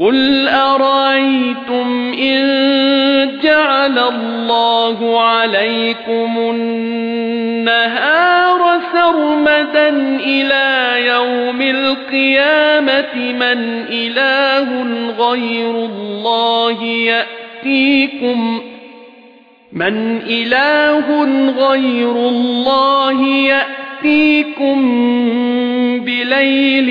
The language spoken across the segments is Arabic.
قُلْ أَرَأَيْتُمْ إِن جَعَلَ اللَّهُ عَلَيْكُمُ النَّهَارَ سَرْمَدًا إِلَى يَوْمِ الْقِيَامَةِ مَنْ إِلَٰهٌ غَيْرُ اللَّهِ يَأْتِيكُم مَنْ إِلَٰهٌ غَيْرُ اللَّهِ يَأْتِيكُم بِلَيْلٍ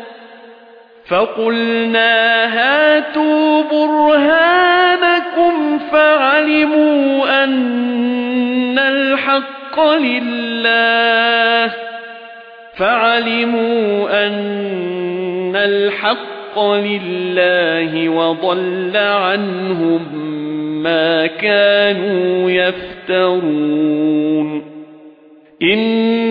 فَقُلْنَا هَاتُوا بُرْهَانَكُمْ فَعَلِمُوا أَنَّ الْحَقَّ لِلَّهِ فَعَلِمُوا أَنَّ الْحَقَّ لِلَّهِ وَضَلَّ عَنْهُم مَّا كَانُوا يَفْتَرُونَ إِنَّ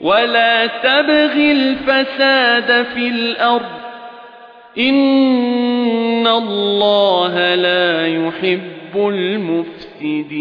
وَلَا تَبْغِ الْفَسَادَ فِي الْأَرْضِ إِنَّ اللَّهَ لَا يُحِبُّ الْمُفْسِدِينَ